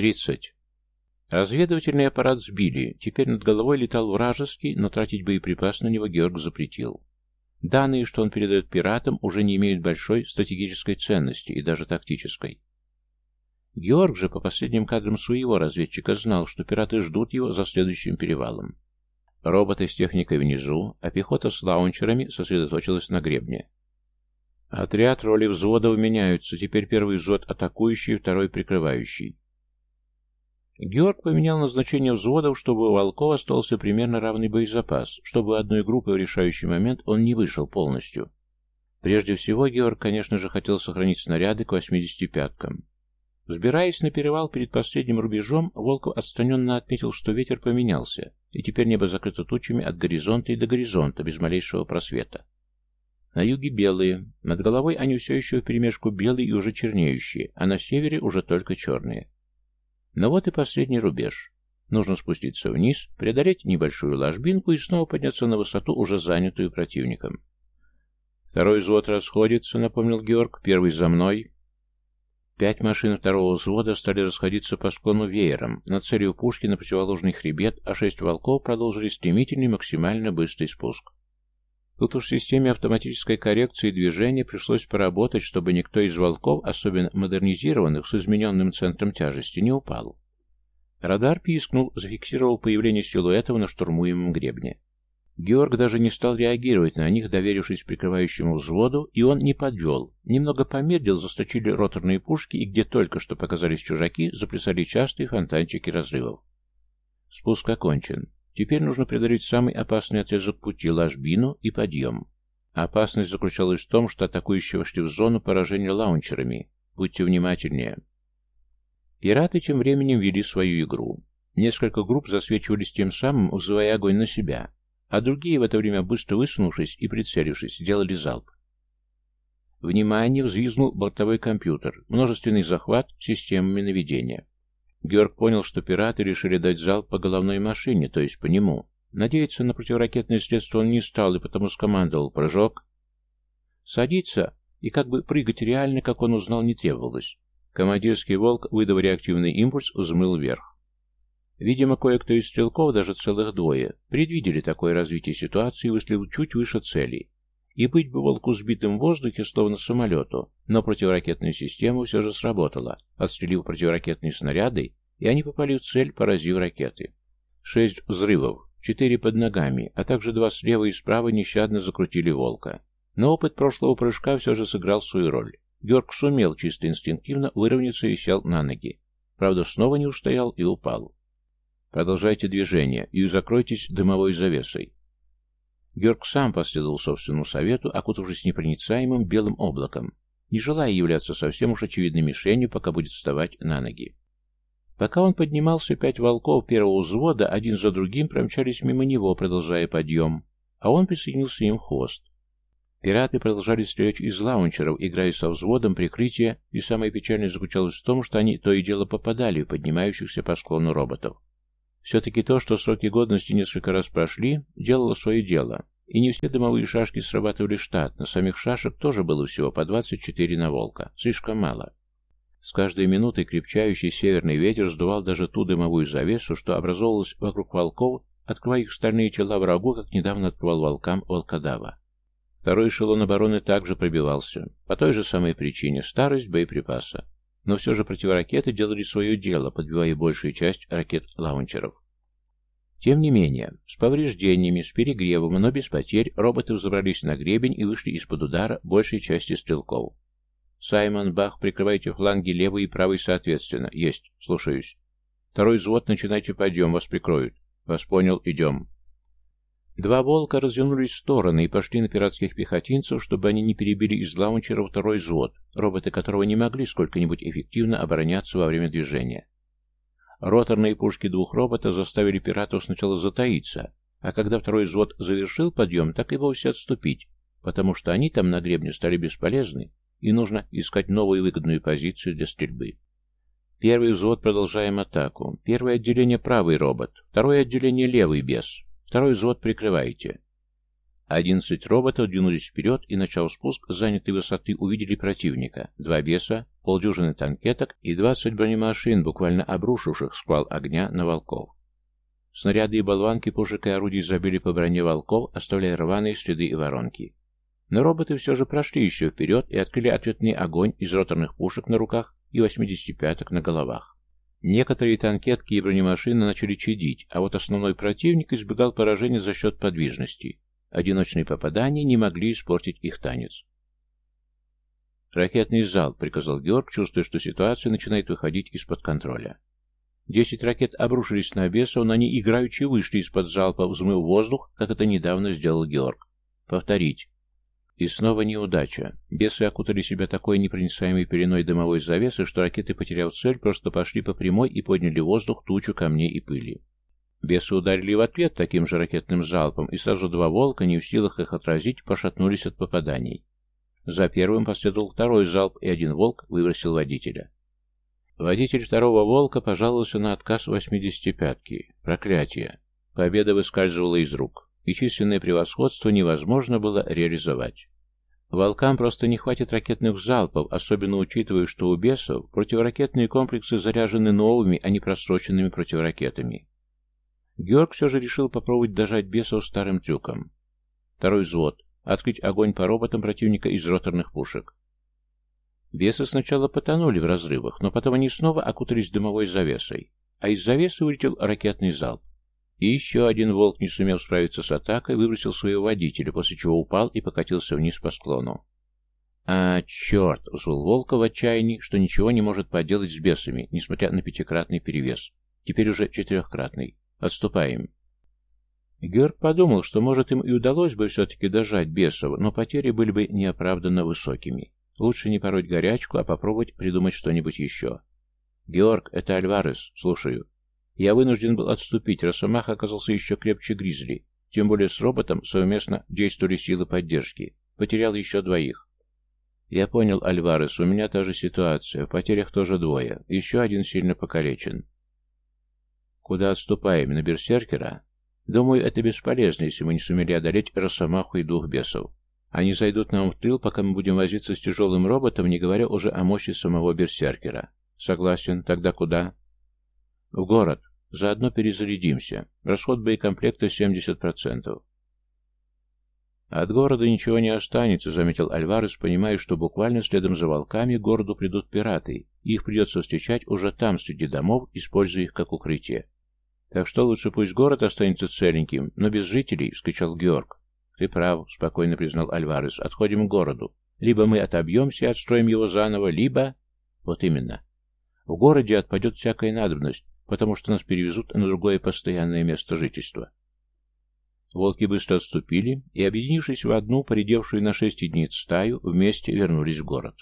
«Тридцать». Разведывательный аппарат сбили, теперь над головой летал вражеский, но тратить боеприпас на него Георг запретил. Данные, что он передает пиратам, уже не имеют большой стратегической ценности и даже тактической. Георг же по последним кадрам своего разведчика знал, что пираты ждут его за следующим перевалом. Роботы с техникой внизу, а пехота с лаунчерами сосредоточилась на гребне. Отряд роли взводов меняются, теперь первый взвод атакующий, второй прикрывающий. Георг поменял назначение взводов, чтобы у Волкова остался примерно равный боезапас, чтобы одной группы в решающий момент он не вышел полностью. Прежде всего, Георг, конечно же, хотел сохранить снаряды к 85-кам. Взбираясь на перевал перед последним рубежом, Волков отстраненно отметил, что ветер поменялся, и теперь небо закрыто тучами от горизонта и до горизонта, без малейшего просвета. На юге белые, над головой они все еще вперемешку белые и уже чернеющие, а на севере уже только черные. Но вот и последний рубеж. Нужно спуститься вниз, преодолеть небольшую ложбинку и снова подняться на высоту, уже занятую противником. «Второй взвод расходится», — напомнил Георг. «Первый за мной». Пять машин второго взвода стали расходиться по склону веером, на целью пушки на противоположный хребет, а шесть волков продолжили стремительный максимально быстрый спуск. Тут уж в системе автоматической коррекции движения пришлось поработать, чтобы никто из волков, особенно модернизированных с измененным центром тяжести, не упал. Радар пискнул, зафиксировал появление силуэтов на штурмуемом гребне. Георг даже не стал реагировать на них, доверившись прикрывающему взводу, и он не подвел. Немного помедлил, засточили роторные пушки, и где только что показались чужаки, заплясали частые фонтанчики разрывов. Спуск окончен. Теперь нужно преодолеть самый опасный отрезок пути – ложбину и подъем. Опасность заключалась в том, что атакующие вошли в зону поражения лаунчерами. Будьте внимательнее. Пираты тем временем вели свою игру. Несколько групп засвечивались тем самым, вызывая огонь на себя, а другие в это время, быстро высунувшись и прицелившись, делали залп. Внимание, взвизгнул бортовой компьютер, множественный захват системами наведения. Георг понял, что пираты решили дать залп по головной машине, то есть по нему. Надеяться на противоракетные средства он не стал и потому скомандовал «Прыжок». Садиться и как бы прыгать реально, как он узнал, не требовалось. Командирский волк, выдав реактивный импульс, взмыл вверх. Видимо, кое-кто из стрелков, даже целых двое, предвидели такое развитие ситуации и вышли чуть выше цели. И быть бы волку сбитым в воздухе, словно самолету, но противоракетная система все же сработала, отстрелив противоракетные снаряды, и они попали в цель, поразив ракеты. Шесть взрывов, четыре под ногами, а также два слева и справа нещадно закрутили волка. Но опыт прошлого прыжка все же сыграл свою роль. Георг сумел чисто инстинктивно выровняться и сел на ноги. Правда, снова не устоял и упал. Продолжайте движение и закройтесь дымовой завесой. Георг сам последовал собственному совету, окутавшись непроницаемым белым облаком, не желая являться совсем уж очевидной мишенью, пока будет вставать на ноги. Пока он поднимался, пять волков первого взвода один за другим промчались мимо него, продолжая подъем, а он присоединился им в хвост. Пираты продолжали стрелять из лаунчеров, играя со взводом прикрытия, и самое печальное заключалось в том, что они то и дело попадали в поднимающихся по склону роботов. Все-таки то, что сроки годности несколько раз прошли, делало свое дело, и не все дымовые шашки срабатывали штатно, самих шашек тоже было всего по 24 на волка, слишком мало. С каждой минутой крепчающий северный ветер сдувал даже ту дымовую завесу, что образовалась вокруг волков, открывая их стальные тела врагу, как недавно открывал волкам волкодава. Второй эшелон обороны также пробивался, по той же самой причине – старость боеприпаса. Но все же противоракеты делали свое дело, подбивая большую часть ракет-лаунчеров. Тем не менее, с повреждениями, с перегревом, но без потерь, роботы взобрались на гребень и вышли из-под удара большей части стрелков. «Саймон, Бах, прикрывайте фланги левый и правый соответственно. Есть. Слушаюсь. Второй взвод, начинайте подъем, вас прикроют. Вас понял, идем». Два волка развернулись в стороны и пошли на пиратских пехотинцев, чтобы они не перебили из лаунчера второй взвод, роботы которого не могли сколько-нибудь эффективно обороняться во время движения. Роторные пушки двух роботов заставили пиратов сначала затаиться, а когда второй взвод завершил подъем, так и вовсе отступить, потому что они там на гребне стали бесполезны, и нужно искать новую выгодную позицию для стрельбы. Первый взвод продолжаем атаку. Первое отделение правый робот, второе отделение левый бес. Второй взвод прикрывайте. Одиннадцать роботов двинулись вперед и, начав спуск с занятой высоты, увидели противника. Два беса, полдюжины танкеток и 20 бронемашин, буквально обрушивших сквал огня на волков. Снаряды и болванки пушек и орудий забили по броне волков, оставляя рваные следы и воронки. Но роботы все же прошли еще вперед и открыли ответный огонь из роторных пушек на руках и 85-ок на головах. Некоторые танкетки и бронемашины начали чадить, а вот основной противник избегал поражения за счет подвижности. Одиночные попадания не могли испортить их танец. «Ракетный зал», — приказал Георг, чувствуя, что ситуация начинает выходить из-под контроля. Десять ракет обрушились на бесов, но они играючи вышли из-под залпа, взмыв воздух, как это недавно сделал Георг. Повторить. И снова неудача. Бесы окутали себя такой непроницаемой пеленой дымовой завесы, что ракеты, потеряв цель, просто пошли по прямой и подняли воздух тучу камней и пыли. Бесы ударили в ответ таким же ракетным залпом, и сразу два волка, не в силах их отразить, пошатнулись от попаданий. За первым последовал второй залп, и один волк выбросил водителя. Водитель второго волка пожаловался на отказ 85-ки. Проклятие. Победа выскальзывала из рук, и численное превосходство невозможно было реализовать. Волкам просто не хватит ракетных залпов, особенно учитывая, что у бесов противоракетные комплексы заряжены новыми, а не просроченными противоракетами. Георг все же решил попробовать дожать бесов старым трюком. Второй взвод. Открыть огонь по роботам противника из роторных пушек. Бесы сначала потонули в разрывах, но потом они снова окутались дымовой завесой, а из завесы улетел ракетный залп. И еще один волк, не сумев справиться с атакой, выбросил своего водителя, после чего упал и покатился вниз по склону. «А, черт!» — взвыл волка в отчаянии, что ничего не может поделать с бесами, несмотря на пятикратный перевес. Теперь уже четырехкратный. Отступаем. Георг подумал, что, может, им и удалось бы все-таки дожать бесов, но потери были бы неоправданно высокими. Лучше не пороть горячку, а попробовать придумать что-нибудь еще. «Георг, это Альварес. Слушаю». Я вынужден был отступить, Росомаха оказался еще крепче Гризли. Тем более с роботом совместно действовали силы поддержки. Потерял еще двоих. Я понял, Альварес, у меня та же ситуация. В потерях тоже двое. Еще один сильно покалечен. Куда отступаем? На Берсеркера? Думаю, это бесполезно, если мы не сумели одолеть Росомаху и двух бесов. Они зайдут нам в тыл, пока мы будем возиться с тяжелым роботом, не говоря уже о мощи самого Берсеркера. Согласен. Тогда куда? В город. Заодно перезарядимся. Расход боекомплекта 70%. От города ничего не останется, заметил Альварес, понимая, что буквально следом за волками к городу придут пираты, и их придется встречать уже там, среди домов, используя их как укрытие. Так что лучше пусть город останется целеньким, но без жителей, — вскричал Георг. Ты прав, — спокойно признал Альварес, — отходим к городу. Либо мы отобьемся и отстроим его заново, либо... Вот именно. В городе отпадет всякая надобность, потому что нас перевезут на другое постоянное место жительства. Волки быстро отступили и, объединившись в одну, поредевшую на шесть единиц стаю, вместе вернулись в город.